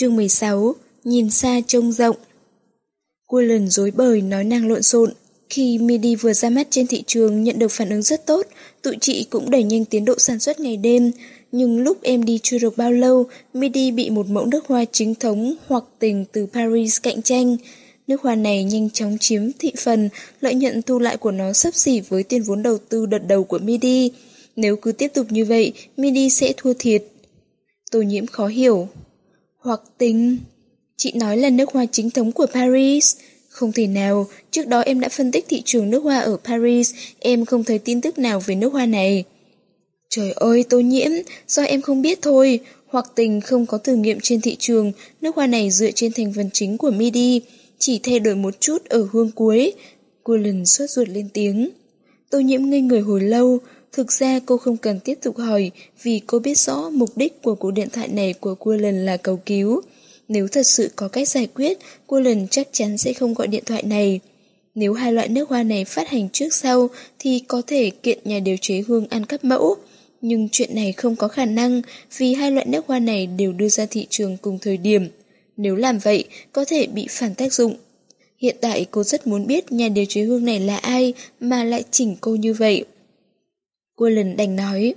Chương 16 Nhìn xa trông rộng Cua lần dối bời nói năng lộn xộn Khi MIDI vừa ra mắt trên thị trường nhận được phản ứng rất tốt, tụi chị cũng đẩy nhanh tiến độ sản xuất ngày đêm. Nhưng lúc em đi chưa được bao lâu, MIDI bị một mẫu nước hoa chính thống hoặc tình từ Paris cạnh tranh. Nước hoa này nhanh chóng chiếm thị phần, lợi nhuận thu lại của nó sấp xỉ với tiền vốn đầu tư đợt đầu của MIDI. Nếu cứ tiếp tục như vậy, MIDI sẽ thua thiệt. Tô nhiễm khó hiểu. Hoặc tình... Chị nói là nước hoa chính thống của Paris. Không thể nào, trước đó em đã phân tích thị trường nước hoa ở Paris, em không thấy tin tức nào về nước hoa này. Trời ơi, tô nhiễm, do em không biết thôi. Hoặc tình không có thử nghiệm trên thị trường, nước hoa này dựa trên thành phần chính của MIDI, chỉ thay đổi một chút ở hương cuối. Cô lần suốt ruột lên tiếng. Tô nhiễm ngây người hồi lâu, thực ra cô không cần tiếp tục hỏi vì cô biết rõ mục đích của cuộc điện thoại này của cô lần là cầu cứu. Nếu thật sự có cách giải quyết, cô lần chắc chắn sẽ không gọi điện thoại này. Nếu hai loại nước hoa này phát hành trước sau thì có thể kiện nhà điều chế hương ăn cắp mẫu. Nhưng chuyện này không có khả năng vì hai loại nước hoa này đều đưa ra thị trường cùng thời điểm. Nếu làm vậy, có thể bị phản tác dụng. Hiện tại cô rất muốn biết nhà điều chế hương này là ai mà lại chỉnh cô như vậy. Cô lần đành nói.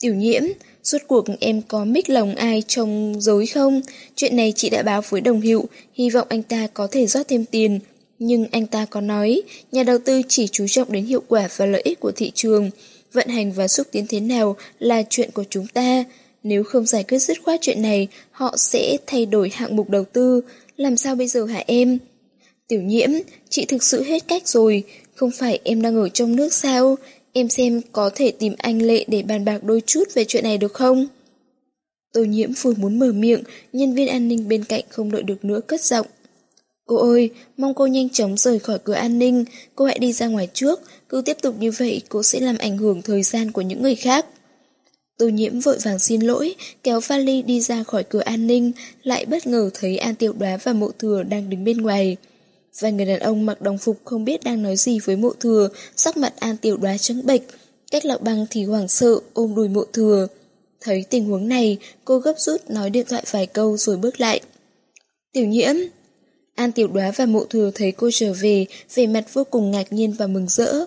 Tiểu nhiễm, suốt cuộc em có mít lòng ai trong dối không? Chuyện này chị đã báo với đồng hiệu, hy vọng anh ta có thể rót thêm tiền. Nhưng anh ta có nói, nhà đầu tư chỉ chú trọng đến hiệu quả và lợi ích của thị trường. Vận hành và xúc tiến thế nào là chuyện của chúng ta. Nếu không giải quyết dứt khoát chuyện này, họ sẽ thay đổi hạng mục đầu tư. Làm sao bây giờ hả em? Tiểu nhiễm, chị thực sự hết cách rồi. Không phải em đang ở trong nước sao? Em xem có thể tìm anh Lệ để bàn bạc đôi chút về chuyện này được không? Tô nhiễm vừa muốn mở miệng, nhân viên an ninh bên cạnh không đợi được nữa cất giọng. Cô ơi, mong cô nhanh chóng rời khỏi cửa an ninh, cô hãy đi ra ngoài trước, cứ tiếp tục như vậy cô sẽ làm ảnh hưởng thời gian của những người khác. Tô nhiễm vội vàng xin lỗi, kéo vali đi ra khỏi cửa an ninh, lại bất ngờ thấy An Tiểu Đoá và Mộ Thừa đang đứng bên ngoài. Và người đàn ông mặc đồng phục không biết đang nói gì với Mộ Thừa, sắc mặt An Tiểu Đoá trắng bệch, cách lạc băng thì hoảng sợ ôm đùi Mộ Thừa. Thấy tình huống này, cô gấp rút nói điện thoại vài câu rồi bước lại. Tiểu nhiễm, An Tiểu Đoá và Mộ Thừa thấy cô trở về, vẻ mặt vô cùng ngạc nhiên và mừng rỡ.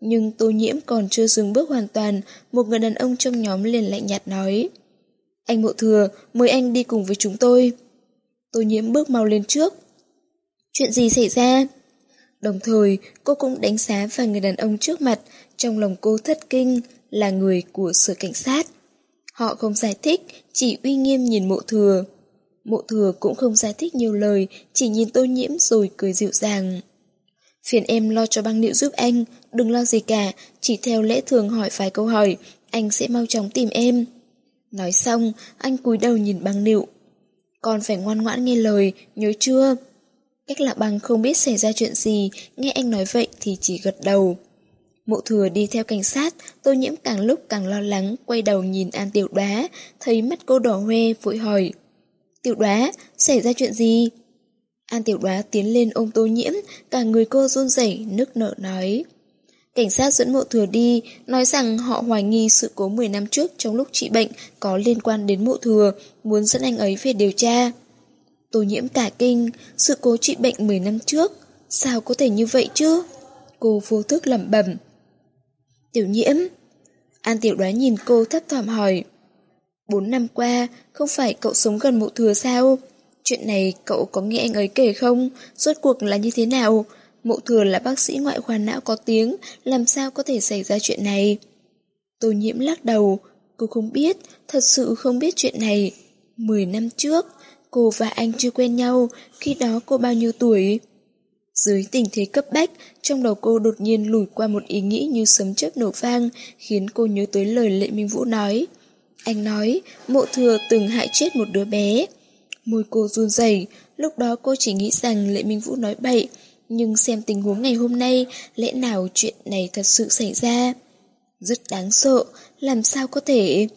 Nhưng Tô Nhiễm còn chưa dừng bước hoàn toàn, một người đàn ông trong nhóm liền lạnh nhạt nói. Anh Mộ Thừa, mời anh đi cùng với chúng tôi. Tô Nhiễm bước mau lên trước. Chuyện gì xảy ra? Đồng thời, cô cũng đánh giá vài người đàn ông trước mặt, trong lòng cô thất kinh, là người của sở cảnh sát. Họ không giải thích, chỉ uy nghiêm nhìn mộ thừa. Mộ thừa cũng không giải thích nhiều lời, chỉ nhìn tô nhiễm rồi cười dịu dàng. Phiền em lo cho băng liệu giúp anh, đừng lo gì cả, chỉ theo lễ thường hỏi vài câu hỏi, anh sẽ mau chóng tìm em. Nói xong, anh cúi đầu nhìn băng liệu. Con phải ngoan ngoãn nghe lời, nhớ chưa? Cách lạ băng không biết xảy ra chuyện gì, nghe anh nói vậy thì chỉ gật đầu. Mộ thừa đi theo cảnh sát, tô nhiễm càng lúc càng lo lắng, quay đầu nhìn An Tiểu Đoá, thấy mắt cô đỏ hoe, vội hỏi. Tiểu Đoá, xảy ra chuyện gì? An Tiểu Đoá tiến lên ôm tô nhiễm, cả người cô run rẩy nức nở nói. Cảnh sát dẫn mộ thừa đi, nói rằng họ hoài nghi sự cố 10 năm trước trong lúc trị bệnh có liên quan đến mộ thừa, muốn dẫn anh ấy về điều tra. Tô nhiễm cả kinh, sự cố trị bệnh 10 năm trước, sao có thể như vậy chứ? Cô vô thức lẩm bẩm. Tiểu nhiễm. An tiểu đoán nhìn cô thấp thỏm hỏi. Bốn năm qua, không phải cậu sống gần mộ thừa sao? Chuyện này cậu có nghe anh ấy kể không? Rốt cuộc là như thế nào? Mộ thừa là bác sĩ ngoại khoa não có tiếng, làm sao có thể xảy ra chuyện này? Tô nhiễm lắc đầu, cô không biết, thật sự không biết chuyện này. Mười năm trước, cô và anh chưa quen nhau, khi đó cô bao nhiêu tuổi? Dưới tình thế cấp bách, trong đầu cô đột nhiên lùi qua một ý nghĩ như sấm chớp nổ vang, khiến cô nhớ tới lời Lệ Minh Vũ nói. Anh nói, mộ thừa từng hại chết một đứa bé. Môi cô run rẩy, lúc đó cô chỉ nghĩ rằng Lệ Minh Vũ nói bậy, nhưng xem tình huống ngày hôm nay, lẽ nào chuyện này thật sự xảy ra? Rất đáng sợ, làm sao có thể...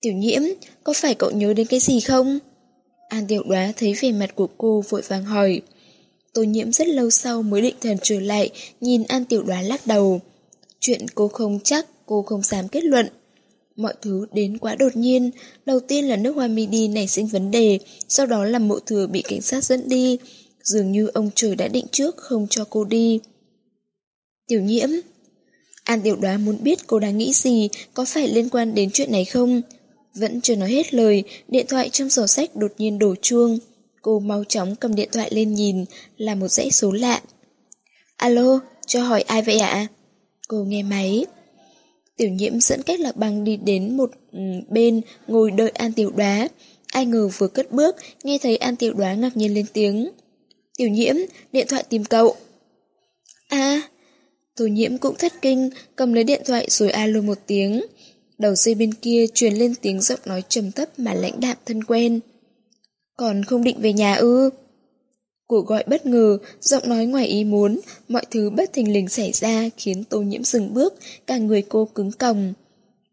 Tiểu nhiễm, có phải cậu nhớ đến cái gì không? À, An tiểu đoá thấy vẻ mặt của cô vội vàng hỏi. Tô nhiễm rất lâu sau mới định thần trở lại, nhìn An tiểu đoá lắc đầu. Chuyện cô không chắc, cô không dám kết luận. Mọi thứ đến quá đột nhiên, đầu tiên là nước hoa midi nảy sinh vấn đề, sau đó là mộ thừa bị cảnh sát dẫn đi. Dường như ông trời đã định trước không cho cô đi. Tiểu nhiễm An tiểu đoá muốn biết cô đang nghĩ gì, có phải liên quan đến chuyện này không? Vẫn chưa nói hết lời, điện thoại trong sổ sách đột nhiên đổ chuông. Cô mau chóng cầm điện thoại lên nhìn, là một dãy số lạ. Alo, cho hỏi ai vậy ạ? Cô nghe máy. Tiểu nhiễm dẫn cách lạc băng đi đến một ừ, bên ngồi đợi An Tiểu Đoá. Ai ngờ vừa cất bước, nghe thấy An Tiểu Đoá ngạc nhiên lên tiếng. Tiểu nhiễm, điện thoại tìm cậu. À, Tô nhiễm cũng thất kinh, cầm lấy điện thoại rồi alo một tiếng. Đầu dây bên kia truyền lên tiếng giọng nói trầm thấp mà lãnh đạm thân quen. Còn không định về nhà ư? Cuộc gọi bất ngờ, giọng nói ngoài ý muốn, mọi thứ bất thình lình xảy ra khiến tô nhiễm dừng bước, cả người cô cứng còng.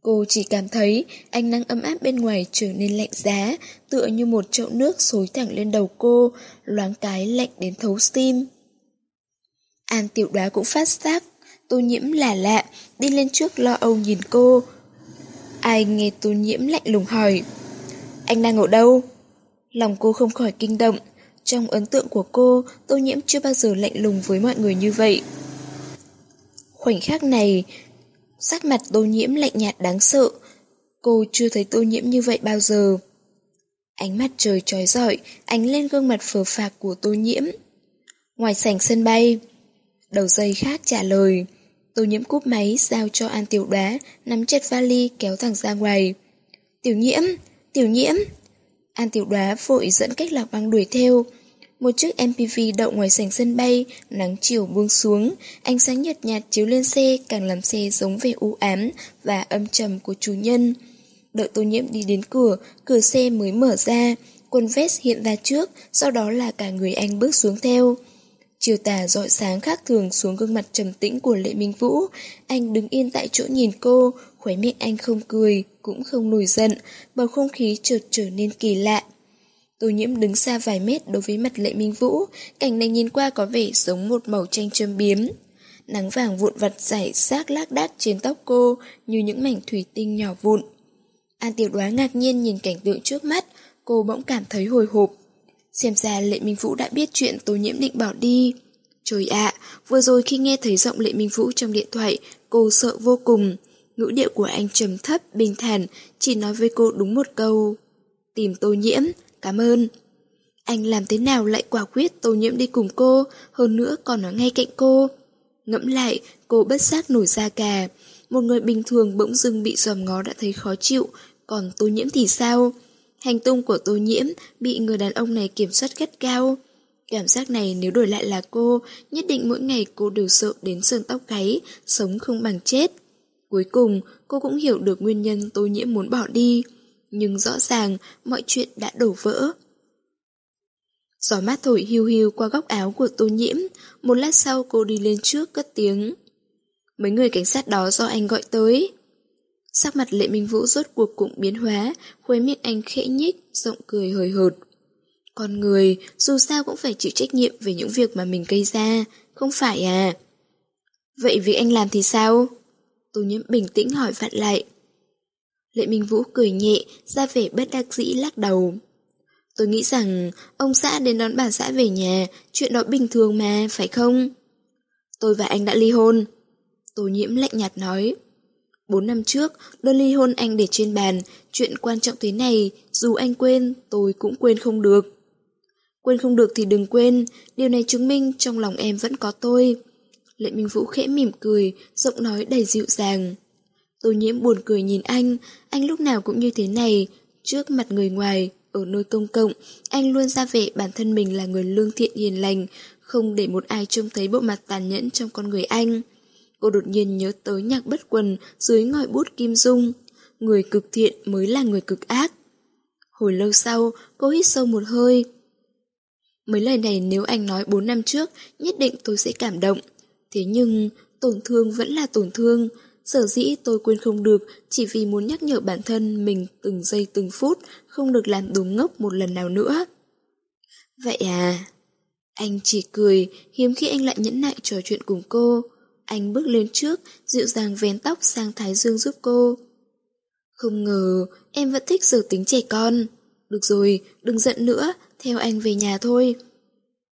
Cô chỉ cảm thấy ánh nắng ấm áp bên ngoài trở nên lạnh giá, tựa như một chậu nước xối thẳng lên đầu cô, loáng cái lạnh đến thấu tim. An tiểu đoá cũng phát giác, tô nhiễm là lạ, đi lên trước lo âu nhìn cô. Ai nghe tô nhiễm lạnh lùng hỏi, anh đang ở đâu? Lòng cô không khỏi kinh động, trong ấn tượng của cô, tô nhiễm chưa bao giờ lạnh lùng với mọi người như vậy. Khoảnh khắc này, sắc mặt tô nhiễm lạnh nhạt đáng sợ. Cô chưa thấy tô nhiễm như vậy bao giờ. Ánh mắt trời trói rọi, ánh lên gương mặt phờ phạc của tô nhiễm. Ngoài sảnh sân bay, đầu dây khác trả lời. Tô nhiễm cúp máy giao cho An Tiểu Đoá, nắm chặt vali kéo thẳng ra ngoài. Tiểu nhiễm, tiểu nhiễm. An Tiểu Đoá vội dẫn cách lạc băng đuổi theo. Một chiếc MPV đậu ngoài sảnh sân bay, nắng chiều buông xuống, ánh sáng nhợt nhạt chiếu lên xe càng làm xe giống về u ám và âm trầm của chủ nhân. Đợi tô nhiễm đi đến cửa, cửa xe mới mở ra, quần vest hiện ra trước, sau đó là cả người anh bước xuống theo. Chiều tà dọi sáng khác thường xuống gương mặt trầm tĩnh của Lệ Minh Vũ, anh đứng yên tại chỗ nhìn cô, khóe miệng anh không cười, cũng không nổi giận, bầu không khí chợt trở nên kỳ lạ. Tô nhiễm đứng xa vài mét đối với mặt lệ minh vũ, cảnh này nhìn qua có vẻ giống một màu tranh châm biếm. Nắng vàng vụn vặt rải rác lác đác trên tóc cô như những mảnh thủy tinh nhỏ vụn. An tiểu đoá ngạc nhiên nhìn cảnh tượng trước mắt, cô bỗng cảm thấy hồi hộp. Xem ra Lệ Minh Vũ đã biết chuyện Tô Nhiễm định bỏ đi. Trời ạ, vừa rồi khi nghe thấy giọng Lệ Minh Vũ trong điện thoại, cô sợ vô cùng. Ngữ điệu của anh trầm thấp, bình thản, chỉ nói với cô đúng một câu. Tìm tô nhiễm, cảm ơn. Anh làm thế nào lại quả quyết tô nhiễm đi cùng cô, hơn nữa còn ở ngay cạnh cô. Ngẫm lại, cô bất giác nổi da gà. Một người bình thường bỗng dưng bị dòm ngó đã thấy khó chịu, còn tô nhiễm thì sao? Hành tung của tô nhiễm bị người đàn ông này kiểm soát gắt cao. Cảm giác này nếu đổi lại là cô, nhất định mỗi ngày cô đều sợ đến sườn tóc gáy, sống không bằng chết. Cuối cùng, cô cũng hiểu được nguyên nhân tô nhiễm muốn bỏ đi. Nhưng rõ ràng, mọi chuyện đã đổ vỡ. Gió mát thổi hiu hiu qua góc áo của tô nhiễm, một lát sau cô đi lên trước cất tiếng. Mấy người cảnh sát đó do anh gọi tới. Sắc mặt lệ minh vũ rốt cuộc cũng biến hóa, khuấy miệng anh khẽ nhích, giọng cười hời hợt. Con người, dù sao cũng phải chịu trách nhiệm về những việc mà mình gây ra, không phải à? Vậy việc anh làm thì sao? Tô nhiễm bình tĩnh hỏi vặn lại. Lệ Minh Vũ cười nhẹ, ra vẻ bất đắc dĩ lắc đầu. Tôi nghĩ rằng ông xã đến đón bà xã về nhà, chuyện đó bình thường mà, phải không? Tôi và anh đã ly hôn. Tô nhiễm lạnh nhạt nói. Bốn năm trước, đơn ly hôn anh để trên bàn, chuyện quan trọng thế này, dù anh quên, tôi cũng quên không được. Quên không được thì đừng quên, điều này chứng minh trong lòng em vẫn có tôi. Lệ Minh Vũ khẽ mỉm cười, giọng nói đầy dịu dàng. Tô nhiễm buồn cười nhìn anh, anh lúc nào cũng như thế này, trước mặt người ngoài, ở nơi công cộng, anh luôn ra vẻ bản thân mình là người lương thiện hiền lành, không để một ai trông thấy bộ mặt tàn nhẫn trong con người anh. Cô đột nhiên nhớ tới nhạc bất quần dưới ngòi bút kim dung. Người cực thiện mới là người cực ác. Hồi lâu sau, cô hít sâu một hơi. Mấy lời này nếu anh nói 4 năm trước, nhất định tôi sẽ cảm động. Thế nhưng, tổn thương vẫn là tổn thương. Sở dĩ tôi quên không được chỉ vì muốn nhắc nhở bản thân mình từng giây từng phút không được làm đúng ngốc một lần nào nữa. Vậy à? Anh chỉ cười, hiếm khi anh lại nhẫn nại trò chuyện cùng cô. Anh bước lên trước, dịu dàng vén tóc sang Thái Dương giúp cô. Không ngờ, em vẫn thích giờ tính trẻ con. Được rồi, đừng giận nữa, theo anh về nhà thôi.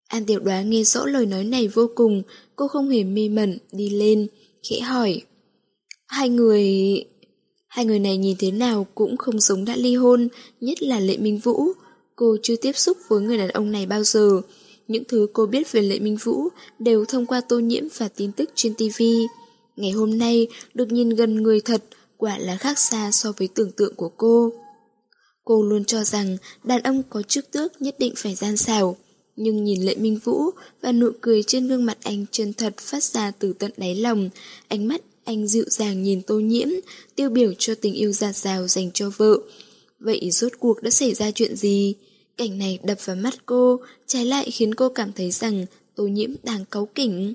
An tiểu đoá nghe rõ lời nói này vô cùng, cô không hề mê mẩn, đi lên, khẽ hỏi. Hai người... Hai người này nhìn thế nào cũng không giống đã ly hôn, nhất là Lệ Minh Vũ. Cô chưa tiếp xúc với người đàn ông này bao giờ. Những thứ cô biết về Lệ Minh Vũ đều thông qua tô nhiễm và tin tức trên TV. Ngày hôm nay, được nhìn gần người thật, quả là khác xa so với tưởng tượng của cô. Cô luôn cho rằng đàn ông có chức tước nhất định phải gian xảo. Nhưng nhìn Lệ Minh Vũ và nụ cười trên gương mặt anh chân thật phát ra từ tận đáy lòng, ánh mắt anh dịu dàng nhìn tô nhiễm, tiêu biểu cho tình yêu giạt rào dành cho vợ. Vậy rốt cuộc đã xảy ra chuyện gì? Cảnh này đập vào mắt cô, trái lại khiến cô cảm thấy rằng tô nhiễm đang cáu kỉnh.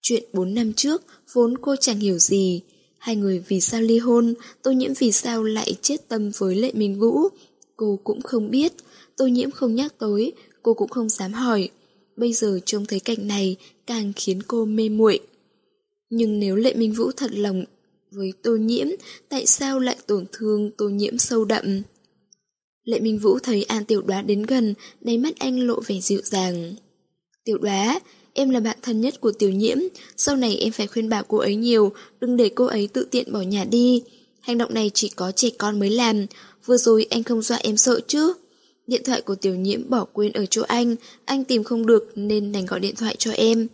Chuyện 4 năm trước, vốn cô chẳng hiểu gì. Hai người vì sao ly hôn, tô nhiễm vì sao lại chết tâm với Lệ Minh Vũ. Cô cũng không biết, tô nhiễm không nhắc tới, cô cũng không dám hỏi. Bây giờ trông thấy cảnh này càng khiến cô mê muội. Nhưng nếu Lệ Minh Vũ thật lòng với tô nhiễm, tại sao lại tổn thương tô nhiễm sâu đậm? Lệ Minh Vũ thấy An Tiểu Đoá đến gần, đáy mắt anh lộ vẻ dịu dàng. Tiểu Đoá, em là bạn thân nhất của Tiểu Nhiễm, sau này em phải khuyên bảo cô ấy nhiều, đừng để cô ấy tự tiện bỏ nhà đi. Hành động này chỉ có trẻ con mới làm, vừa rồi anh không dọa em sợ chứ. Điện thoại của Tiểu Nhiễm bỏ quên ở chỗ anh, anh tìm không được nên đành gọi điện thoại cho em.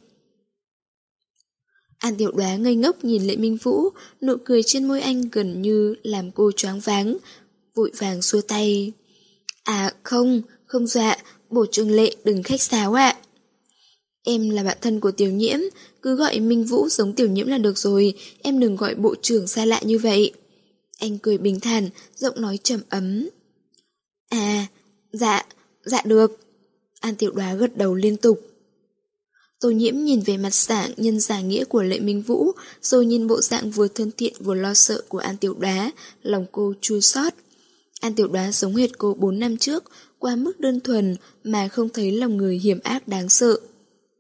An Tiểu Đoá ngây ngốc nhìn Lệ Minh Vũ, nụ cười trên môi anh gần như làm cô choáng váng, vội vàng xua tay. À không, không dọa bổ trường lệ đừng khách sáo ạ. Em là bạn thân của tiểu nhiễm, cứ gọi Minh Vũ giống tiểu nhiễm là được rồi, em đừng gọi bộ trưởng xa lạ như vậy. Anh cười bình thản, giọng nói trầm ấm. À, dạ, dạ được. An tiểu đoá gật đầu liên tục. Tô nhiễm nhìn về mặt dạng nhân giả nghĩa của Lệ Minh Vũ, rồi nhìn bộ dạng vừa thân thiện vừa lo sợ của An Tiểu Đoá, lòng cô chua xót. An Tiểu Đoá giống hệt cô 4 năm trước, qua mức đơn thuần mà không thấy lòng người hiểm ác đáng sợ.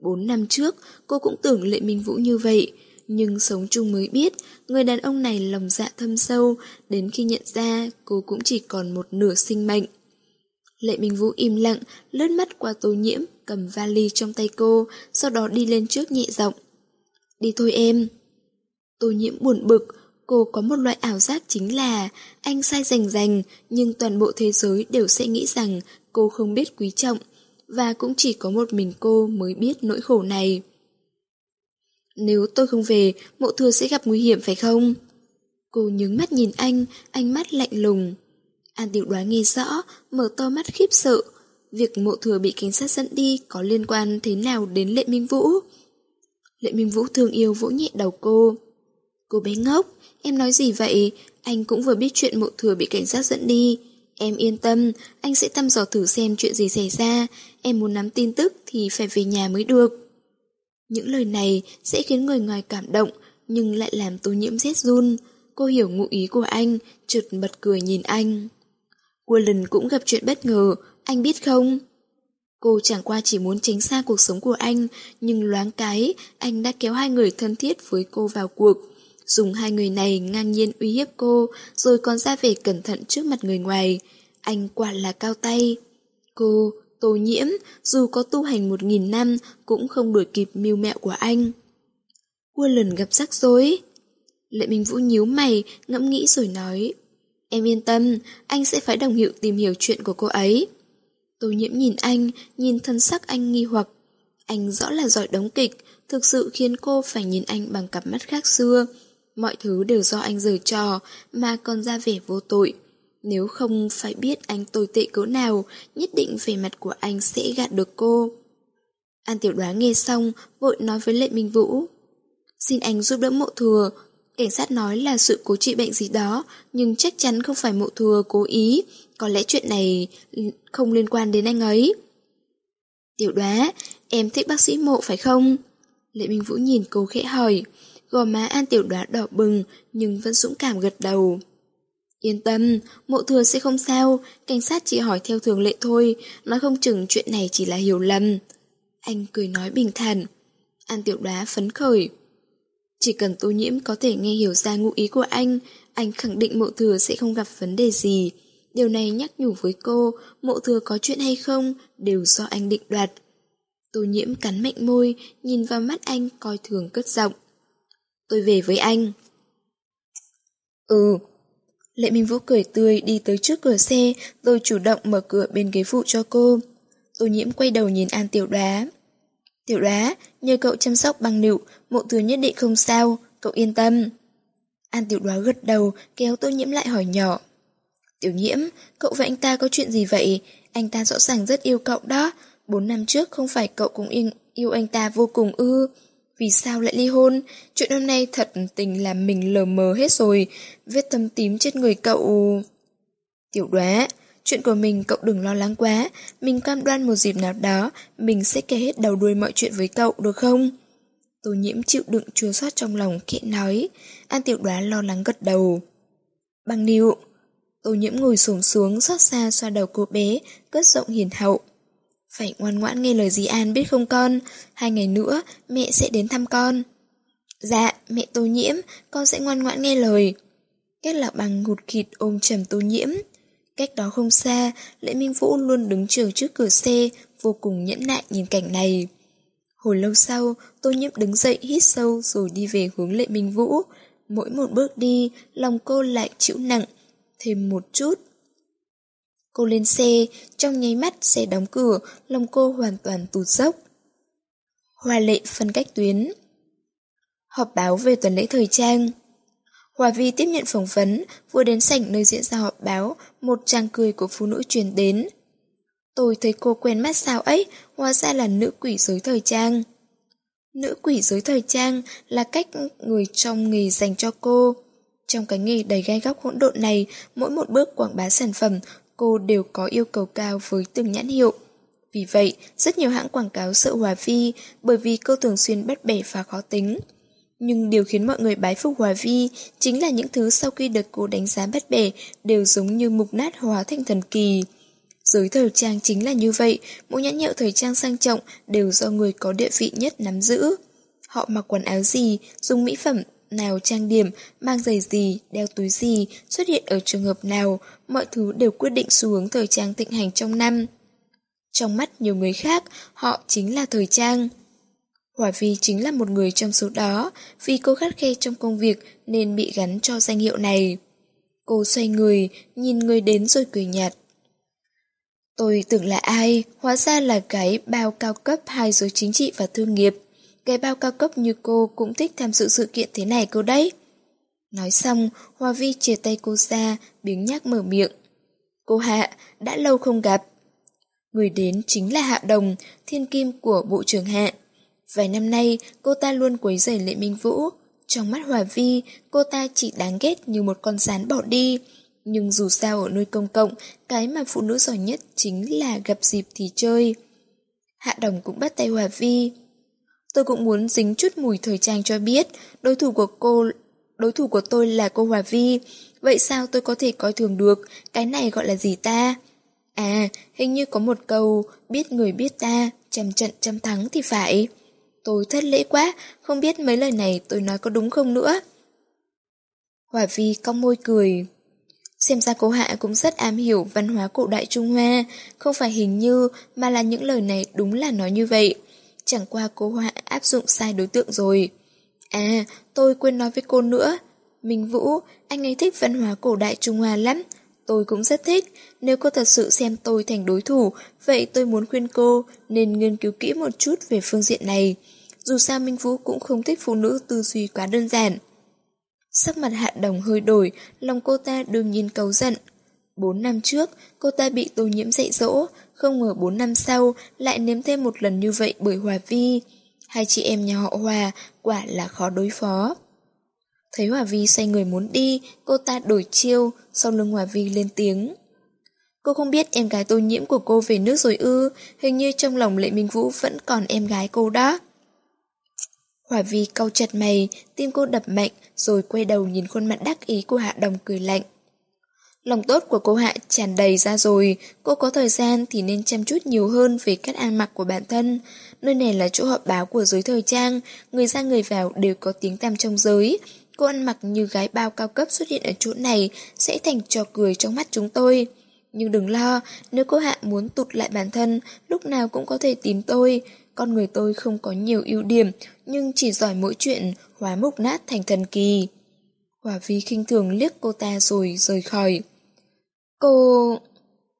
4 năm trước, cô cũng tưởng Lệ Minh Vũ như vậy, nhưng sống chung mới biết, người đàn ông này lòng dạ thâm sâu, đến khi nhận ra cô cũng chỉ còn một nửa sinh mệnh. Lệ Minh Vũ im lặng, lướt mắt qua tô nhiễm, cầm vali trong tay cô, sau đó đi lên trước nhẹ giọng. Đi thôi em. Tô nhiễm buồn bực, cô có một loại ảo giác chính là anh sai rành rành, nhưng toàn bộ thế giới đều sẽ nghĩ rằng cô không biết quý trọng, và cũng chỉ có một mình cô mới biết nỗi khổ này. Nếu tôi không về, mộ thừa sẽ gặp nguy hiểm phải không? Cô nhướng mắt nhìn anh, ánh mắt lạnh lùng. An tiểu đoán nghe rõ, mở to mắt khiếp sợ. Việc mộ thừa bị cảnh sát dẫn đi có liên quan thế nào đến Lệ Minh Vũ? Lệ Minh Vũ thương yêu vỗ nhẹ đầu cô. Cô bé ngốc, em nói gì vậy? Anh cũng vừa biết chuyện mộ thừa bị cảnh sát dẫn đi. Em yên tâm, anh sẽ thăm dò thử xem chuyện gì xảy ra. Em muốn nắm tin tức thì phải về nhà mới được. Những lời này sẽ khiến người ngoài cảm động, nhưng lại làm tô nhiễm rét run. Cô hiểu ngụ ý của anh, chợt bật cười nhìn anh. lần cũng gặp chuyện bất ngờ, anh biết không? Cô chẳng qua chỉ muốn tránh xa cuộc sống của anh, nhưng loáng cái, anh đã kéo hai người thân thiết với cô vào cuộc. Dùng hai người này ngang nhiên uy hiếp cô, rồi còn ra vẻ cẩn thận trước mặt người ngoài. Anh quả là cao tay. Cô, tô nhiễm, dù có tu hành một nghìn năm, cũng không đuổi kịp mưu mẹo của anh. qua lần gặp rắc rối. Lệ Minh Vũ nhíu mày, ngẫm nghĩ rồi nói. Em yên tâm, anh sẽ phải đồng hiệu tìm hiểu chuyện của cô ấy. Tô nhiễm nhìn anh, nhìn thân sắc anh nghi hoặc. Anh rõ là giỏi đóng kịch, thực sự khiến cô phải nhìn anh bằng cặp mắt khác xưa. Mọi thứ đều do anh giở trò, mà còn ra vẻ vô tội. Nếu không phải biết anh tồi tệ cỡ nào, nhất định về mặt của anh sẽ gạt được cô. An tiểu đoá nghe xong, vội nói với Lệ Minh Vũ. Xin anh giúp đỡ mộ thừa, Cảnh sát nói là sự cố trị bệnh gì đó, nhưng chắc chắn không phải mộ thừa cố ý. Có lẽ chuyện này không liên quan đến anh ấy. Tiểu đoá, em thích bác sĩ mộ phải không? Lệ Minh Vũ nhìn cô khẽ hỏi. Gò má An Tiểu đoá đỏ bừng, nhưng vẫn dũng cảm gật đầu. Yên tâm, mộ thừa sẽ không sao, cảnh sát chỉ hỏi theo thường lệ thôi, nói không chừng chuyện này chỉ là hiểu lầm. Anh cười nói bình thản. An Tiểu đoá phấn khởi. Chỉ cần tô nhiễm có thể nghe hiểu ra ngụ ý của anh, Anh khẳng định mộ thừa sẽ không gặp vấn đề gì. Điều này nhắc nhủ với cô, mộ thừa có chuyện hay không, đều do anh định đoạt. Tô nhiễm cắn mạnh môi, nhìn vào mắt anh coi thường cất giọng. Tôi về với anh. Ừ. Lệ Minh Vũ cười tươi đi tới trước cửa xe, rồi chủ động mở cửa bên ghế phụ cho cô. Tô nhiễm quay đầu nhìn An Tiểu Đoá. Tiểu Đoá, nhờ cậu chăm sóc bằng nịu, mộ thừa nhất định không sao, cậu yên tâm. An Tiểu Đoá gật đầu, kéo Tô nhiễm lại hỏi nhỏ. Tiểu nhiễm, cậu và anh ta có chuyện gì vậy? Anh ta rõ ràng rất yêu cậu đó. Bốn năm trước không phải cậu cũng yêu, yêu anh ta vô cùng ư. Vì sao lại ly hôn? Chuyện hôm nay thật tình làm mình lờ mờ hết rồi. Vết thâm tím trên người cậu... Tiểu đoá, chuyện của mình cậu đừng lo lắng quá. Mình cam đoan một dịp nào đó, mình sẽ kể hết đầu đuôi mọi chuyện với cậu, được không? Tô nhiễm chịu đựng chua xót trong lòng khẽ nói. An tiểu đoá lo lắng gật đầu. Bằng niệu. Tô nhiễm ngồi xổm xuống xót xa xoa đầu cô bé, cất giọng hiền hậu. Phải ngoan ngoãn nghe lời dì An biết không con, hai ngày nữa mẹ sẽ đến thăm con. Dạ, mẹ tô nhiễm, con sẽ ngoan ngoãn nghe lời. Kết lạc bằng ngụt khịt ôm trầm tô nhiễm. Cách đó không xa, Lễ Minh Vũ luôn đứng chờ trước cửa xe, vô cùng nhẫn nại nhìn cảnh này. Hồi lâu sau, Tô Nhiễm đứng dậy hít sâu rồi đi về hướng Lệ Minh Vũ. Mỗi một bước đi, lòng cô lại chịu nặng, thêm một chút. Cô lên xe, trong nháy mắt xe đóng cửa, lòng cô hoàn toàn tụt dốc. Hoa lệ phân cách tuyến Họp báo về tuần lễ thời trang Hòa Vi tiếp nhận phỏng vấn, vừa đến sảnh nơi diễn ra họp báo, một trang cười của phụ nữ truyền đến. Tôi thấy cô quen mắt sao ấy, hóa ra là nữ quỷ giới thời trang. Nữ quỷ giới thời trang là cách người trong nghề dành cho cô. Trong cái nghề đầy gai góc hỗn độn này, mỗi một bước quảng bá sản phẩm, cô đều có yêu cầu cao với từng nhãn hiệu. Vì vậy, rất nhiều hãng quảng cáo sợ Hòa Vi bởi vì cô thường xuyên bắt bẻ và khó tính. Nhưng điều khiến mọi người bái phục Hòa Vi chính là những thứ sau khi được cô đánh giá bắt bẻ đều giống như mục nát hóa thành thần kỳ. Giới thời trang chính là như vậy, mỗi nhãn hiệu thời trang sang trọng đều do người có địa vị nhất nắm giữ. Họ mặc quần áo gì, dùng mỹ phẩm nào trang điểm, mang giày gì, đeo túi gì, xuất hiện ở trường hợp nào, mọi thứ đều quyết định xu hướng thời trang thịnh hành trong năm. Trong mắt nhiều người khác, họ chính là thời trang. Hỏa Vi chính là một người trong số đó, vì cô khắt khe trong công việc nên bị gắn cho danh hiệu này. Cô xoay người, nhìn người đến rồi cười nhạt. Tôi tưởng là ai, hóa ra là cái bao cao cấp hai giới chính trị và thương nghiệp. Cái bao cao cấp như cô cũng thích tham dự sự kiện thế này cô đấy. Nói xong, Hoa Vi chia tay cô ra, biếng nhác mở miệng. Cô Hạ, đã lâu không gặp. Người đến chính là Hạ Đồng, thiên kim của Bộ trưởng Hạ. Vài năm nay, cô ta luôn quấy rầy Lệ Minh Vũ. Trong mắt Hòa Vi, cô ta chỉ đáng ghét như một con rán bỏ đi. Nhưng dù sao ở nơi công cộng, cái mà phụ nữ giỏi nhất chính là gặp dịp thì chơi. Hạ Đồng cũng bắt tay Hòa Vi. Tôi cũng muốn dính chút mùi thời trang cho biết, đối thủ của cô đối thủ của tôi là cô Hòa Vi. Vậy sao tôi có thể coi thường được, cái này gọi là gì ta? À, hình như có một câu, biết người biết ta, trăm trận trăm thắng thì phải. Tôi thất lễ quá, không biết mấy lời này tôi nói có đúng không nữa. Hòa Vi cong môi cười. Xem ra cô Hạ cũng rất am hiểu văn hóa cổ đại Trung Hoa, không phải hình như mà là những lời này đúng là nói như vậy. Chẳng qua cô Hoa áp dụng sai đối tượng rồi. À, tôi quên nói với cô nữa. Minh Vũ, anh ấy thích văn hóa cổ đại Trung Hoa lắm. Tôi cũng rất thích. Nếu cô thật sự xem tôi thành đối thủ, vậy tôi muốn khuyên cô nên nghiên cứu kỹ một chút về phương diện này. Dù sao Minh Vũ cũng không thích phụ nữ tư duy quá đơn giản. Sắc mặt hạ đồng hơi đổi, lòng cô ta đương nhiên cầu giận. Bốn năm trước, cô ta bị tô nhiễm dạy dỗ, không ngờ bốn năm sau lại nếm thêm một lần như vậy bởi Hòa Vi. Hai chị em nhà họ Hòa quả là khó đối phó. Thấy Hòa Vi xoay người muốn đi, cô ta đổi chiêu, sau lưng Hòa Vi lên tiếng. Cô không biết em gái tô nhiễm của cô về nước rồi ư, hình như trong lòng Lệ Minh Vũ vẫn còn em gái cô đó. Hòa Vi cau chặt mày, tim cô đập mạnh, rồi quay đầu nhìn khuôn mặt đắc ý của Hạ Đồng cười lạnh. Lòng tốt của cô Hạ tràn đầy ra rồi, cô có thời gian thì nên chăm chút nhiều hơn về cách ăn mặc của bản thân. Nơi này là chỗ họp báo của giới thời trang, người ra người vào đều có tiếng tăm trong giới. cô ăn mặc như gái bao cao cấp xuất hiện ở chỗ này sẽ thành trò cười trong mắt chúng tôi. Nhưng đừng lo, nếu cô Hạ muốn tụt lại bản thân, lúc nào cũng có thể tìm tôi. Con người tôi không có nhiều ưu điểm, nhưng chỉ giỏi mỗi chuyện, hóa mục nát thành thần kỳ. Hòa vi khinh thường liếc cô ta rồi rời khỏi. Cô...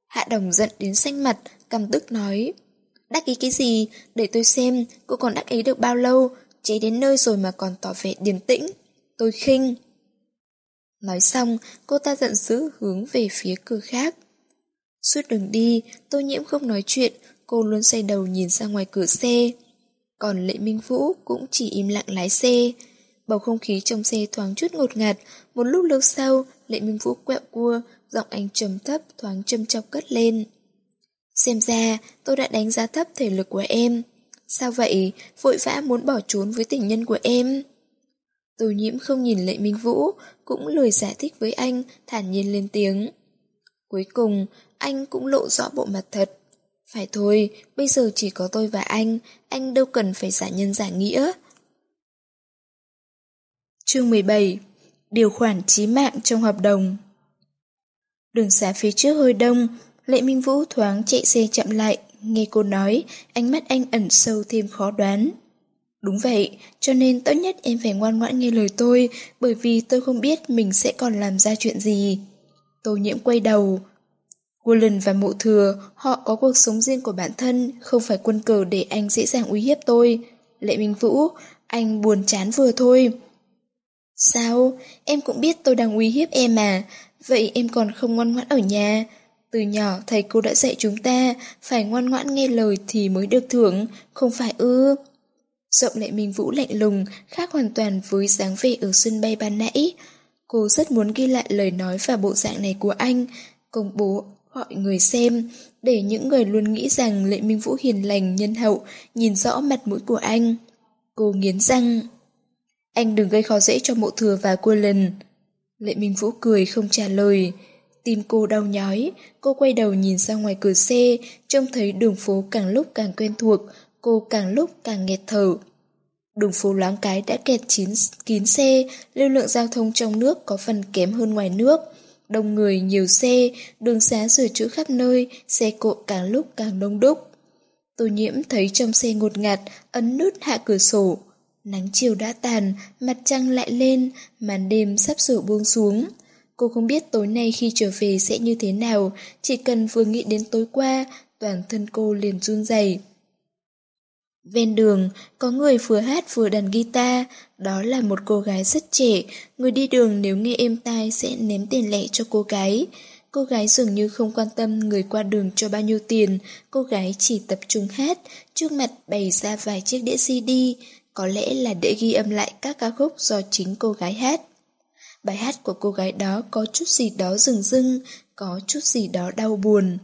Hạ đồng giận đến xanh mặt, cầm tức nói. Đắc ý cái gì? Để tôi xem, cô còn đắc ý được bao lâu? Cháy đến nơi rồi mà còn tỏ vẻ điềm tĩnh. Tôi khinh. Nói xong, cô ta giận dữ hướng về phía cửa khác. Suốt đường đi, tô nhiễm không nói chuyện, cô luôn xoay đầu nhìn ra ngoài cửa xe. Còn Lệ Minh Vũ cũng chỉ im lặng lái xe. Bầu không khí trong xe thoáng chút ngột ngạt, một lúc lâu sau, Lệ Minh Vũ quẹo cua, giọng anh trầm thấp thoáng châm chọc cất lên. Xem ra, tôi đã đánh giá thấp thể lực của em. Sao vậy, vội vã muốn bỏ trốn với tình nhân của em? Tô nhiễm không nhìn Lệ Minh Vũ, cũng lười giải thích với anh, thản nhiên lên tiếng. Cuối cùng, anh cũng lộ rõ bộ mặt thật. Phải thôi, bây giờ chỉ có tôi và anh, anh đâu cần phải giả nhân giả nghĩa. Chương 17 Điều khoản chí mạng trong hợp đồng Đường xá phía trước hơi đông, Lệ Minh Vũ thoáng chạy xe chậm lại, nghe cô nói, ánh mắt anh ẩn sâu thêm khó đoán. Đúng vậy, cho nên tốt nhất em phải ngoan ngoãn nghe lời tôi, bởi vì tôi không biết mình sẽ còn làm ra chuyện gì. Tô nhiễm quay đầu. Woolen và mộ thừa, họ có cuộc sống riêng của bản thân, không phải quân cờ để anh dễ dàng uy hiếp tôi. Lệ Minh Vũ, anh buồn chán vừa thôi. Sao? Em cũng biết tôi đang uy hiếp em mà, vậy em còn không ngoan ngoãn ở nhà. Từ nhỏ thầy cô đã dạy chúng ta phải ngoan ngoãn nghe lời thì mới được thưởng, không phải ư. Giọng lệ minh vũ lạnh lùng, khác hoàn toàn với dáng vẻ ở sân bay ban nãy. Cô rất muốn ghi lại lời nói và bộ dạng này của anh, công bố gọi người xem, để những người luôn nghĩ rằng Lệ Minh Vũ hiền lành, nhân hậu, nhìn rõ mặt mũi của anh. Cô nghiến răng. Anh đừng gây khó dễ cho mộ thừa và cô lần. Lệ Minh Vũ cười không trả lời. Tim cô đau nhói, cô quay đầu nhìn ra ngoài cửa xe, trông thấy đường phố càng lúc càng quen thuộc, cô càng lúc càng nghẹt thở. Đường phố loáng cái đã kẹt chín, kín xe, lưu lượng giao thông trong nước có phần kém hơn ngoài nước. Đông người, nhiều xe, đường xá sửa chữa khắp nơi, xe cộ càng lúc càng đông đúc. Tô nhiễm thấy trong xe ngột ngạt, ấn nút hạ cửa sổ. Nắng chiều đã tàn, mặt trăng lại lên, màn đêm sắp sửa buông xuống. Cô không biết tối nay khi trở về sẽ như thế nào, chỉ cần vừa nghĩ đến tối qua, toàn thân cô liền run rẩy. Ven đường, có người vừa hát vừa đàn guitar, đó là một cô gái rất trẻ, người đi đường nếu nghe êm tai sẽ ném tiền lẻ cho cô gái. Cô gái dường như không quan tâm người qua đường cho bao nhiêu tiền, cô gái chỉ tập trung hát, trước mặt bày ra vài chiếc đĩa CD, có lẽ là để ghi âm lại các ca khúc do chính cô gái hát. Bài hát của cô gái đó có chút gì đó rừng rưng, có chút gì đó đau buồn.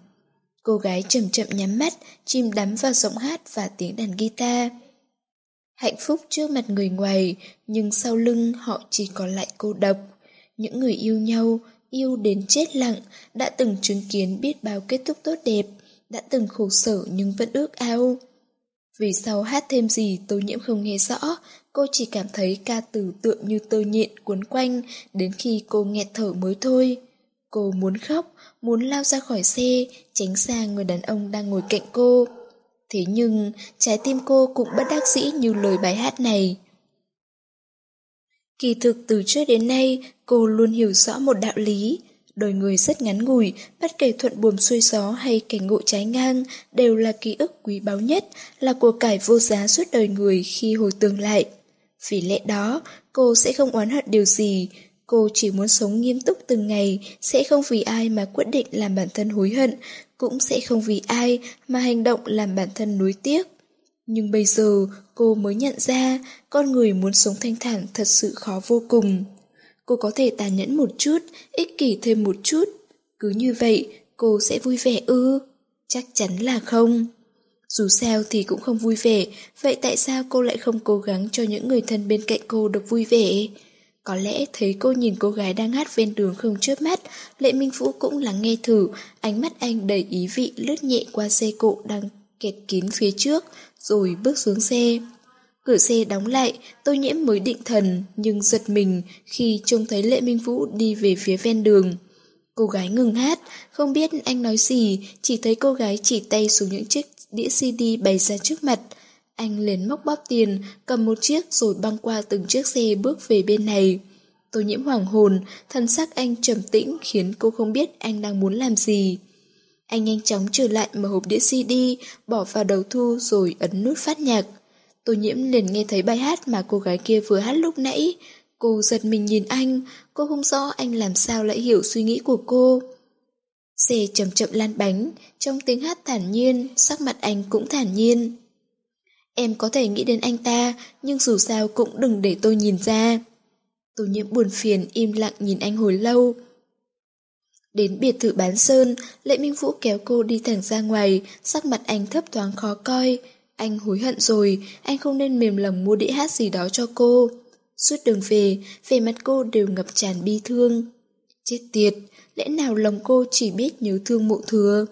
Cô gái chậm chậm nhắm mắt, chìm đắm vào giọng hát và tiếng đàn guitar. Hạnh phúc trước mặt người ngoài, nhưng sau lưng họ chỉ còn lại cô độc. Những người yêu nhau, yêu đến chết lặng, đã từng chứng kiến biết bao kết thúc tốt đẹp, đã từng khổ sở nhưng vẫn ước ao. Vì sau hát thêm gì tôi nhiễm không nghe rõ, cô chỉ cảm thấy ca từ tượng như tơ nhện cuốn quanh đến khi cô nghẹt thở mới thôi. Cô muốn khóc, muốn lao ra khỏi xe, tránh xa người đàn ông đang ngồi cạnh cô. Thế nhưng, trái tim cô cũng bất đắc dĩ như lời bài hát này. Kỳ thực từ trước đến nay, cô luôn hiểu rõ một đạo lý. Đời người rất ngắn ngủi, bất kể thuận buồm xuôi gió hay cảnh ngộ trái ngang, đều là ký ức quý báu nhất, là của cải vô giá suốt đời người khi hồi tưởng lại. Vì lẽ đó, cô sẽ không oán hận điều gì, Cô chỉ muốn sống nghiêm túc từng ngày, sẽ không vì ai mà quyết định làm bản thân hối hận, cũng sẽ không vì ai mà hành động làm bản thân nuối tiếc. Nhưng bây giờ cô mới nhận ra con người muốn sống thanh thản thật sự khó vô cùng. Cô có thể tàn nhẫn một chút, ích kỷ thêm một chút. Cứ như vậy, cô sẽ vui vẻ ư? Chắc chắn là không. Dù sao thì cũng không vui vẻ, vậy tại sao cô lại không cố gắng cho những người thân bên cạnh cô được vui vẻ? Có lẽ thấy cô nhìn cô gái đang hát ven đường không chớp mắt, Lệ Minh Vũ cũng lắng nghe thử, ánh mắt anh đầy ý vị lướt nhẹ qua xe cộ đang kẹt kín phía trước, rồi bước xuống xe. Cửa xe đóng lại, tôi nhiễm mới định thần, nhưng giật mình khi trông thấy Lệ Minh Vũ đi về phía ven đường. Cô gái ngừng hát, không biết anh nói gì, chỉ thấy cô gái chỉ tay xuống những chiếc đĩa CD bày ra trước mặt. Anh liền móc bóp tiền, cầm một chiếc rồi băng qua từng chiếc xe bước về bên này. Tôi nhiễm hoàng hồn, thân xác anh trầm tĩnh khiến cô không biết anh đang muốn làm gì. Anh nhanh chóng trở lại mở hộp đĩa CD, bỏ vào đầu thu rồi ấn nút phát nhạc. Tôi nhiễm liền nghe thấy bài hát mà cô gái kia vừa hát lúc nãy. Cô giật mình nhìn anh, cô không rõ anh làm sao lại hiểu suy nghĩ của cô. Xe chậm chậm lan bánh, trong tiếng hát thản nhiên, sắc mặt anh cũng thản nhiên. Em có thể nghĩ đến anh ta, nhưng dù sao cũng đừng để tôi nhìn ra. Tô nhiễm buồn phiền im lặng nhìn anh hồi lâu. Đến biệt thự bán sơn, Lệ Minh Vũ kéo cô đi thẳng ra ngoài, sắc mặt anh thấp thoáng khó coi. Anh hối hận rồi, anh không nên mềm lòng mua đĩa hát gì đó cho cô. Suốt đường về, về mặt cô đều ngập tràn bi thương. Chết tiệt, lẽ nào lòng cô chỉ biết nhớ thương mộ thừa?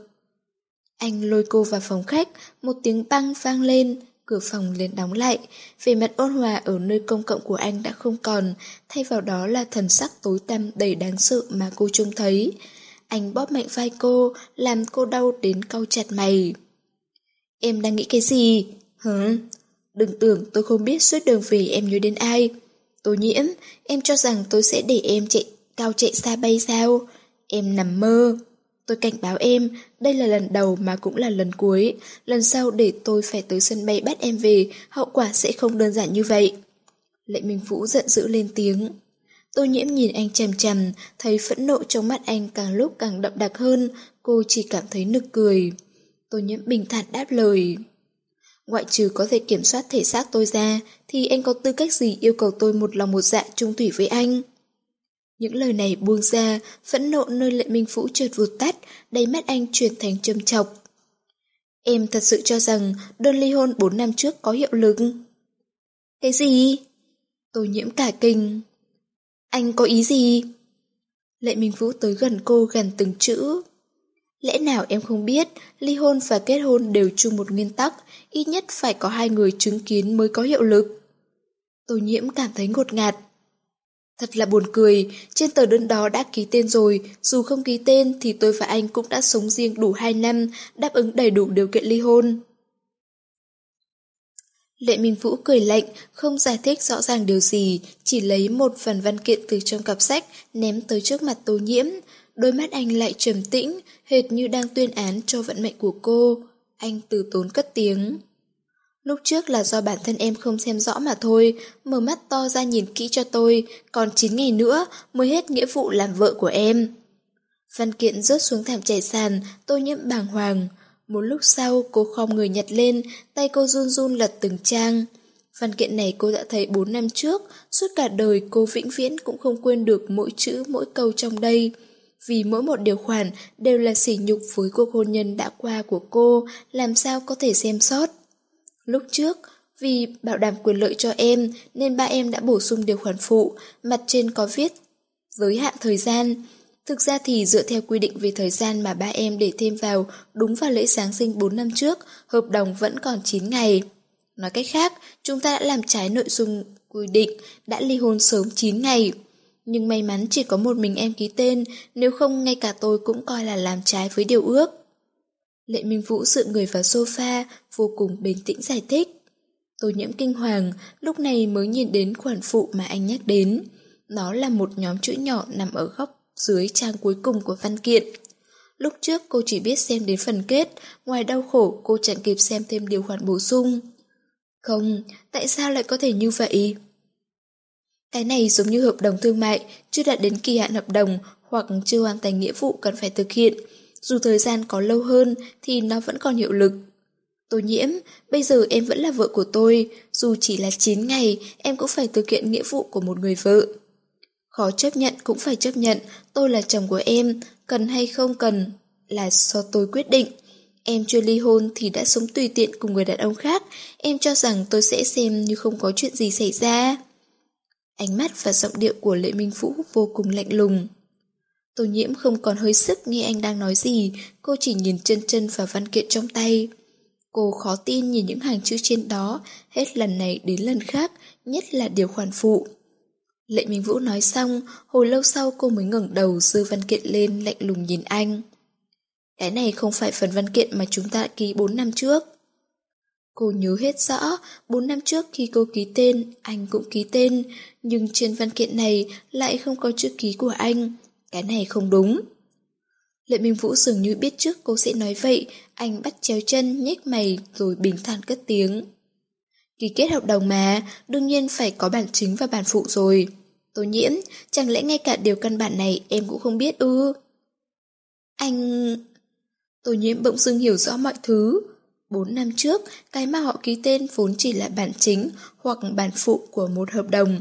Anh lôi cô vào phòng khách, một tiếng băng vang lên, cửa phòng liền đóng lại, về mặt ôn hòa ở nơi công cộng của anh đã không còn, thay vào đó là thần sắc tối tăm đầy đáng sợ mà cô trông thấy. Anh bóp mạnh vai cô, làm cô đau đến cau chặt mày. Em đang nghĩ cái gì? Hả? Đừng tưởng tôi không biết suốt đường về em nhớ đến ai. tôi nhiễm, em cho rằng tôi sẽ để em chạy cao chạy xa bay sao? Em nằm mơ. Tôi cảnh báo em, đây là lần đầu mà cũng là lần cuối. Lần sau để tôi phải tới sân bay bắt em về, hậu quả sẽ không đơn giản như vậy. Lệ Minh Vũ giận dữ lên tiếng. Tô nhiễm nhìn anh chằm chằm, thấy phẫn nộ trong mắt anh càng lúc càng đậm đặc hơn, cô chỉ cảm thấy nực cười tôi nhiễm bình thản đáp lời. Ngoại trừ có thể kiểm soát thể xác tôi ra, thì anh có tư cách gì yêu cầu tôi một lòng một dạ trung thủy với anh? Những lời này buông ra, phẫn nộ nơi lệ minh phũ trượt vụt tắt, đầy mắt anh chuyển thành châm chọc. Em thật sự cho rằng đơn ly hôn 4 năm trước có hiệu lực. Cái gì? Tôi nhiễm cả kinh. Anh có ý gì? Lệ Minh Vũ tới gần cô gần từng chữ. Lẽ nào em không biết, ly hôn và kết hôn đều chung một nguyên tắc, ít nhất phải có hai người chứng kiến mới có hiệu lực. Tô nhiễm cảm thấy ngột ngạt. Thật là buồn cười, trên tờ đơn đó đã ký tên rồi, dù không ký tên thì tôi và anh cũng đã sống riêng đủ 2 năm, đáp ứng đầy đủ điều kiện ly hôn. Lệ Minh Vũ cười lạnh, không giải thích rõ ràng điều gì, chỉ lấy một phần văn kiện từ trong cặp sách, ném tới trước mặt tô nhiễm. Đôi mắt anh lại trầm tĩnh, hệt như đang tuyên án cho vận mệnh của cô. Anh từ tốn cất tiếng. Lúc trước là do bản thân em không xem rõ mà thôi, mở mắt to ra nhìn kỹ cho tôi, còn 9 ngày nữa mới hết nghĩa vụ làm vợ của em. Văn kiện rớt xuống thảm chảy sàn, tôi nhiễm bàng hoàng. Một lúc sau cô khom người nhặt lên, tay cô run run lật từng trang. Văn kiện này cô đã thấy 4 năm trước, suốt cả đời cô vĩnh viễn cũng không quên được mỗi chữ mỗi câu trong đây. Vì mỗi một điều khoản đều là sỉ nhục với cuộc hôn nhân đã qua của cô, làm sao có thể xem sót. Lúc trước, vì bảo đảm quyền lợi cho em nên ba em đã bổ sung điều khoản phụ, mặt trên có viết giới hạn thời gian. Thực ra thì dựa theo quy định về thời gian mà ba em để thêm vào đúng vào lễ Giáng sinh 4 năm trước, hợp đồng vẫn còn 9 ngày. Nói cách khác, chúng ta đã làm trái nội dung quy định, đã ly hôn sớm 9 ngày. Nhưng may mắn chỉ có một mình em ký tên, nếu không ngay cả tôi cũng coi là làm trái với điều ước. Lệ Minh Vũ dựa người vào sofa, vô cùng bình tĩnh giải thích. tôi nhiễm kinh hoàng, lúc này mới nhìn đến khoản phụ mà anh nhắc đến. Nó là một nhóm chữ nhỏ nằm ở góc dưới trang cuối cùng của văn kiện. Lúc trước cô chỉ biết xem đến phần kết, ngoài đau khổ cô chẳng kịp xem thêm điều khoản bổ sung. Không, tại sao lại có thể như vậy? Cái này giống như hợp đồng thương mại, chưa đạt đến kỳ hạn hợp đồng hoặc chưa hoàn thành nghĩa vụ cần phải thực hiện, dù thời gian có lâu hơn thì nó vẫn còn hiệu lực. Tô nhiễm, bây giờ em vẫn là vợ của tôi, dù chỉ là 9 ngày, em cũng phải thực hiện nghĩa vụ của một người vợ. Khó chấp nhận cũng phải chấp nhận, tôi là chồng của em, cần hay không cần là do tôi quyết định. Em chưa ly hôn thì đã sống tùy tiện cùng người đàn ông khác, em cho rằng tôi sẽ xem như không có chuyện gì xảy ra. Ánh mắt và giọng điệu của Lệ Minh Vũ vô cùng lạnh lùng. Tô nhiễm không còn hơi sức nghe anh đang nói gì, cô chỉ nhìn chân chân vào văn kiện trong tay. Cô khó tin nhìn những hàng chữ trên đó, hết lần này đến lần khác, nhất là điều khoản phụ. Lệ Minh Vũ nói xong, hồi lâu sau cô mới ngẩng đầu dư văn kiện lên lạnh lùng nhìn anh. Cái này không phải phần văn kiện mà chúng ta ký 4 năm trước. Cô nhớ hết rõ, 4 năm trước khi cô ký tên, anh cũng ký tên, nhưng trên văn kiện này lại không có chữ ký của anh. Cái này không đúng. Lệ Minh Vũ dường như biết trước cô sẽ nói vậy, anh bắt chéo chân, nhếch mày rồi bình thản cất tiếng. Ký kết hợp đồng mà, đương nhiên phải có bản chính và bản phụ rồi. Tô nhiễm, chẳng lẽ ngay cả điều căn bản này em cũng không biết ư? Anh... Tô nhiễm bỗng dưng hiểu rõ mọi thứ. Bốn năm trước, cái mà họ ký tên vốn chỉ là bản chính hoặc bản phụ của một hợp đồng.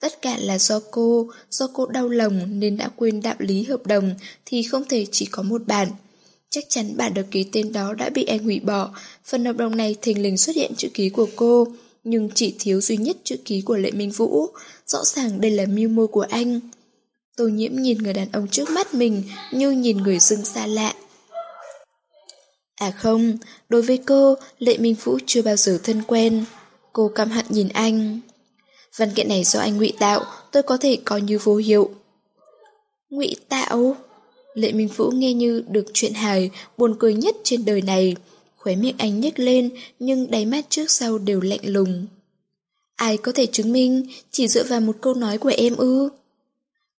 Tất cả là do cô, do cô đau lòng nên đã quên đạo lý hợp đồng thì không thể chỉ có một bản. Chắc chắn bản được ký tên đó đã bị anh hủy bỏ, phần hợp đồng này thình lình xuất hiện chữ ký của cô, nhưng chỉ thiếu duy nhất chữ ký của Lệ Minh Vũ, rõ ràng đây là mưu mô của anh. Tô nhiễm nhìn người đàn ông trước mắt mình như nhìn người dưng xa lạ. À không, đối với cô, Lệ Minh Vũ chưa bao giờ thân quen. Cô căm hận nhìn anh. Văn kiện này do anh ngụy tạo, tôi có thể coi như vô hiệu. Ngụy tạo? Lệ Minh Vũ nghe như được chuyện hài, buồn cười nhất trên đời này. Khóe miệng anh nhếch lên, nhưng đáy mắt trước sau đều lạnh lùng. Ai có thể chứng minh, chỉ dựa vào một câu nói của em ư?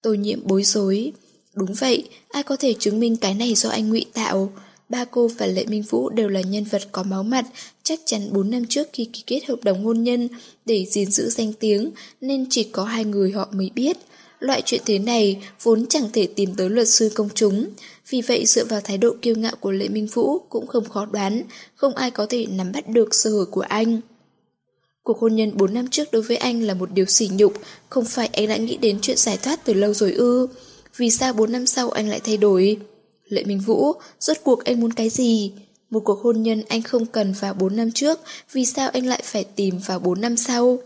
Tô nhiệm bối rối. Đúng vậy, ai có thể chứng minh cái này do anh ngụy tạo? Ba cô và Lệ Minh Vũ đều là nhân vật có máu mặt, chắc chắn 4 năm trước khi ký kết hợp đồng hôn nhân để gìn giữ danh tiếng nên chỉ có hai người họ mới biết. Loại chuyện thế này vốn chẳng thể tìm tới luật sư công chúng, vì vậy dựa vào thái độ kiêu ngạo của Lệ Minh Vũ cũng không khó đoán, không ai có thể nắm bắt được sơ hở của anh. Cuộc hôn nhân 4 năm trước đối với anh là một điều sỉ nhục, không phải anh đã nghĩ đến chuyện giải thoát từ lâu rồi ư. Vì sao 4 năm sau anh lại thay đổi? Lệ Minh Vũ, rốt cuộc anh muốn cái gì? Một cuộc hôn nhân anh không cần vào 4 năm trước, vì sao anh lại phải tìm vào 4 năm sau?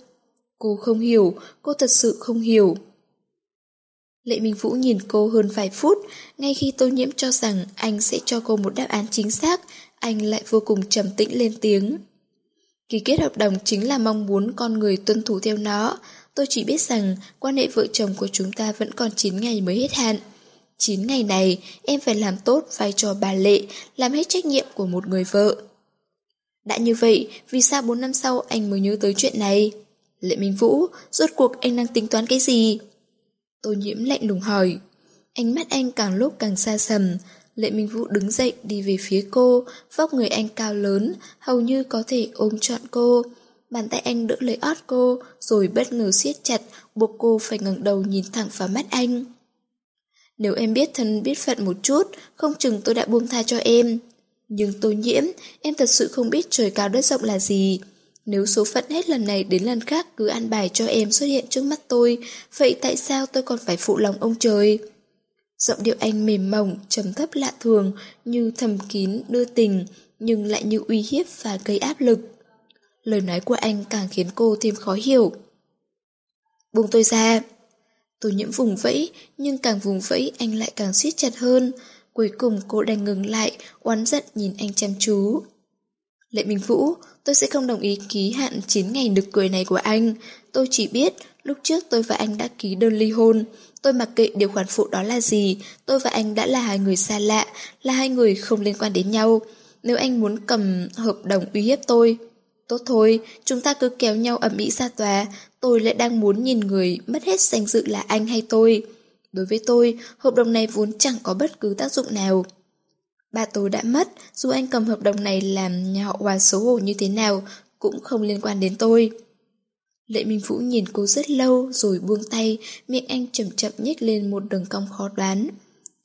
Cô không hiểu, cô thật sự không hiểu. Lệ Minh Vũ nhìn cô hơn vài phút, ngay khi tô nhiễm cho rằng anh sẽ cho cô một đáp án chính xác, anh lại vô cùng trầm tĩnh lên tiếng. Ký kết hợp đồng chính là mong muốn con người tuân thủ theo nó. Tôi chỉ biết rằng quan hệ vợ chồng của chúng ta vẫn còn 9 ngày mới hết hạn. 9 ngày này, em phải làm tốt vai trò bà Lệ, làm hết trách nhiệm của một người vợ. Đã như vậy, vì sao 4 năm sau anh mới nhớ tới chuyện này? Lệ Minh Vũ, rốt cuộc anh đang tính toán cái gì? Tô nhiễm lạnh lùng hỏi. Ánh mắt anh càng lúc càng xa sầm. Lệ Minh Vũ đứng dậy đi về phía cô, vóc người anh cao lớn, hầu như có thể ôm trọn cô. Bàn tay anh đỡ lấy ót cô, rồi bất ngờ siết chặt, buộc cô phải ngẩng đầu nhìn thẳng vào mắt anh. Nếu em biết thân biết phận một chút, không chừng tôi đã buông tha cho em. Nhưng tôi nhiễm, em thật sự không biết trời cao đất rộng là gì. Nếu số phận hết lần này đến lần khác cứ an bài cho em xuất hiện trước mắt tôi, vậy tại sao tôi còn phải phụ lòng ông trời? Giọng điệu anh mềm mỏng, trầm thấp lạ thường, như thầm kín, đưa tình, nhưng lại như uy hiếp và gây áp lực. Lời nói của anh càng khiến cô thêm khó hiểu. Buông tôi ra. Tô nhiễm vùng vẫy, nhưng càng vùng vẫy anh lại càng siết chặt hơn. Cuối cùng cô đành ngừng lại, oán giận nhìn anh chăm chú. Lệ Minh Vũ, tôi sẽ không đồng ý ký hạn 9 ngày nực cười này của anh. Tôi chỉ biết, lúc trước tôi và anh đã ký đơn ly hôn. Tôi mặc kệ điều khoản phụ đó là gì, tôi và anh đã là hai người xa lạ, là hai người không liên quan đến nhau. Nếu anh muốn cầm hợp đồng uy hiếp tôi, tốt thôi, chúng ta cứ kéo nhau ẩm ĩ ra tòa, tôi lại đang muốn nhìn người mất hết danh dự là anh hay tôi. Đối với tôi, hợp đồng này vốn chẳng có bất cứ tác dụng nào. Ba tôi đã mất, dù anh cầm hợp đồng này làm nhà họ hòa xấu hổ như thế nào, cũng không liên quan đến tôi. Lệ Minh Vũ nhìn cô rất lâu rồi buông tay, miệng anh chậm chậm nhếch lên một đường cong khó đoán.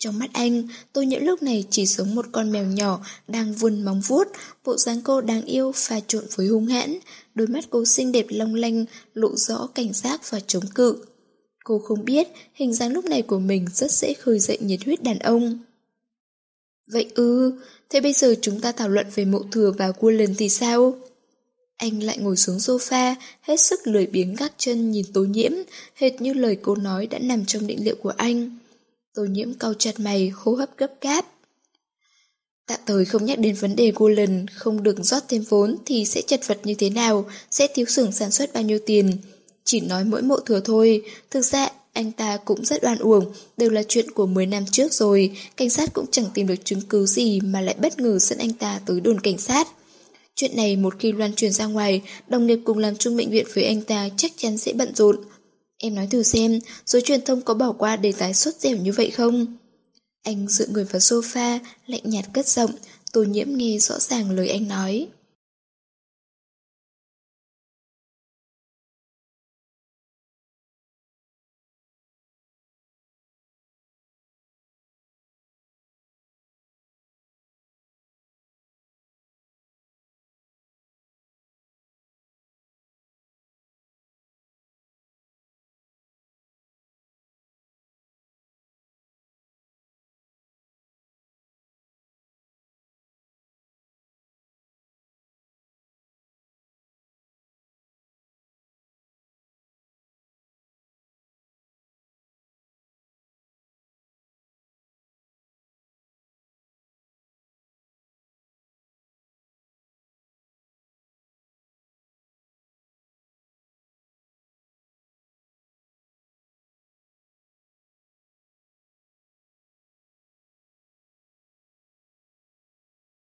Trong mắt anh, tôi những lúc này chỉ giống một con mèo nhỏ đang vươn móng vuốt, bộ dáng cô đáng yêu pha trộn với hung hãn, đôi mắt cô xinh đẹp long lanh, lộ rõ cảnh giác và chống cự. Cô không biết hình dáng lúc này của mình rất dễ khơi dậy nhiệt huyết đàn ông. Vậy ư, thế bây giờ chúng ta thảo luận về mộ thừa và cua lần thì sao? Anh lại ngồi xuống sofa, hết sức lười biếng gác chân nhìn tố nhiễm, hệt như lời cô nói đã nằm trong định liệu của anh. Tô nhiễm cau chặt mày, hô hấp gấp gáp. Tạm thời không nhắc đến vấn đề Golan không được rót thêm vốn thì sẽ chật vật như thế nào, sẽ thiếu xưởng sản xuất bao nhiêu tiền. Chỉ nói mỗi mộ thừa thôi, thực ra anh ta cũng rất oan uổng, đều là chuyện của 10 năm trước rồi, cảnh sát cũng chẳng tìm được chứng cứ gì mà lại bất ngờ dẫn anh ta tới đồn cảnh sát. Chuyện này một khi loan truyền ra ngoài, đồng nghiệp cùng làm chung bệnh viện với anh ta chắc chắn sẽ bận rộn. Em nói thử xem, giới truyền thông có bỏ qua đề tài suốt dẻo như vậy không? Anh dựa người vào sofa, lạnh nhạt cất giọng, tô nhiễm nghe rõ ràng lời anh nói.